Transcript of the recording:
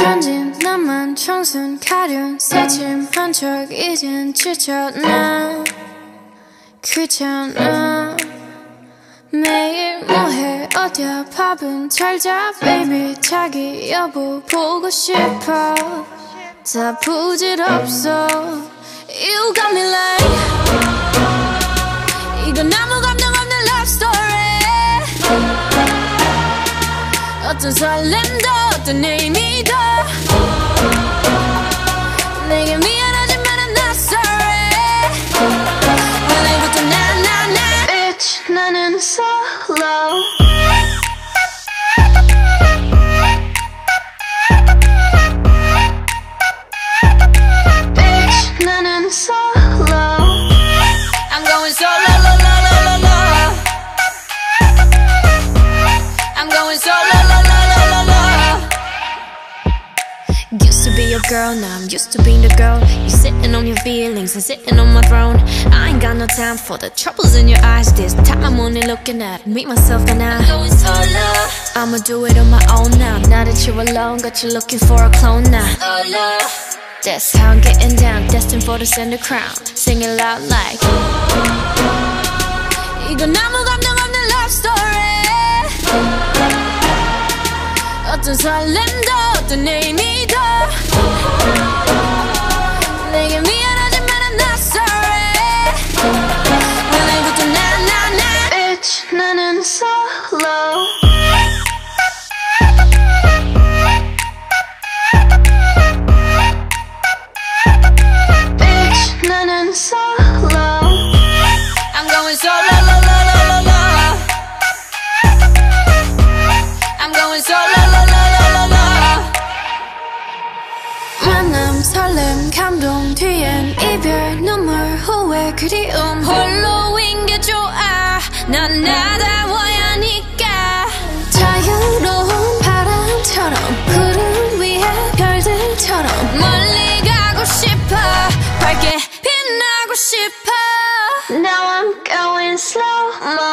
천진 나만 청순 가련 새침한 척 이젠 지쳤나? 귀찮아. 매일 뭐해? 어디야? 밥은 잘자 baby. 자기 여보 보고 싶어. 다 부질없어. You got me like 어떤 설렘도 어떤 의미도 내게 미안하지만 I'm not sorry 오늘부터 나나나 Bitch 나는 solo Used to be your girl, now I'm used to being the girl. You sitting on your feelings and sitting on my throne. I ain't got no time for the troubles in your eyes. This time I'm only looking at me, myself, and I. I'm going solo. I'ma do it on my own now. Now that you're alone, got you looking for a clone now. Solo. That's how I'm getting down, destined for the center crown. Sing it loud like. 이건 아 어떤 설렘도 어떤 의미도 내게 미안하지만 I'm not sorry 오늘부터 나나나 Bitch 나는 solo Bitch 나는 solo I'm going solo 만남 설렘 감동 뒤엔 이별 눈물 후회 그리움 홀로인 게 좋아 난 나다워야 하니까. 자유로운 바람처럼 구름 위에 별들처럼 멀리 가고 싶어 밝게 빛나고 싶어. Now I'm going slow mo